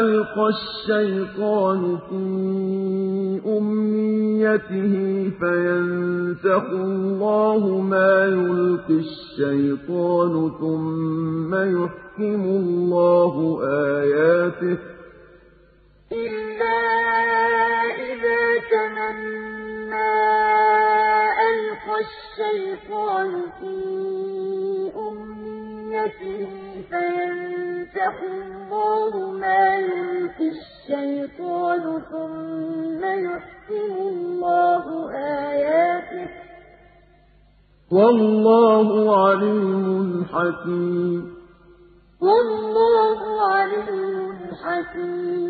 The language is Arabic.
أَلْقَى الشَّيْطَانُ فِي أُمْنِيَّتِهِ فَيَنسَخُ اللَّهُ مَا يُلْقِي الشَّيْطَانُ ثُمَّ يُحْكِمُ اللَّهُ آيَاتِهِ ۗ. إِلَّا إِذَا تَمَنَّىٰ أَلْقَى الشَّيْطَانُ فِي أُمْنِيَّتِهِ فَيَنسَخُ اللَّهُ مَا يُلْقِي الشَّيْطَانُ ثُمَّ يُحْكِمُ اللَّهُ آيَاتِهِ ۗ وَاللَّهُ عَلِيمٌ حَكِيمٌ